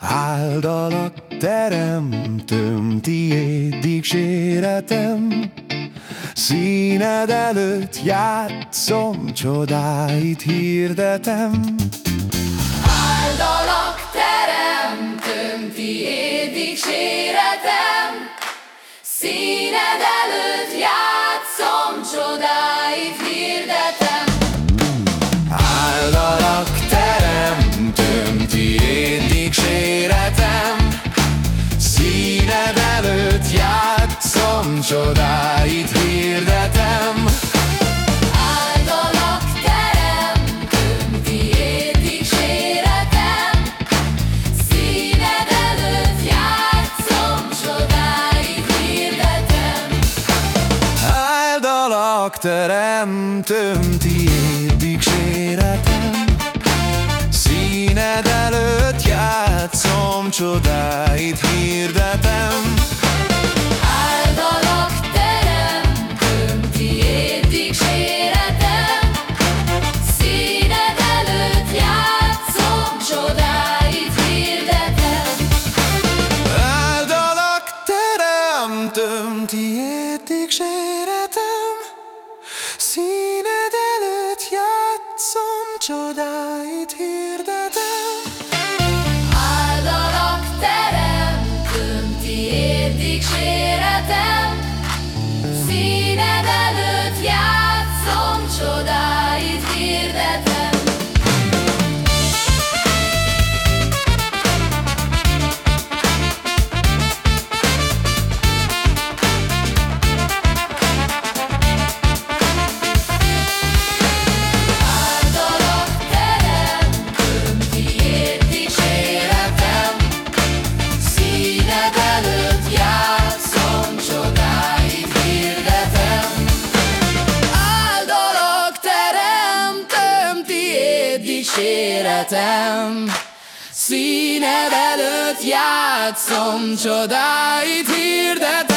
Áldalak teremtöm, tiéd dicséretem, Színed előtt játszom, csodáit hirdetem. Áldalak teremtöm, tiéd dicséretem, Színed előtt játszom, csodáit hirdetem. Áldalak teremtöm, tiéd csodáit hirdetem. Áldalak teremtőm, tiéd dicséretem, Színed előtt játszom, csodáit hirdetem. Áldalak teremtöm, tiéd dicséretem, Színed előtt játszom, csodáit hirdetem. Tiéd dicséretem, Színed előtt játszom, csodáit hirdetem.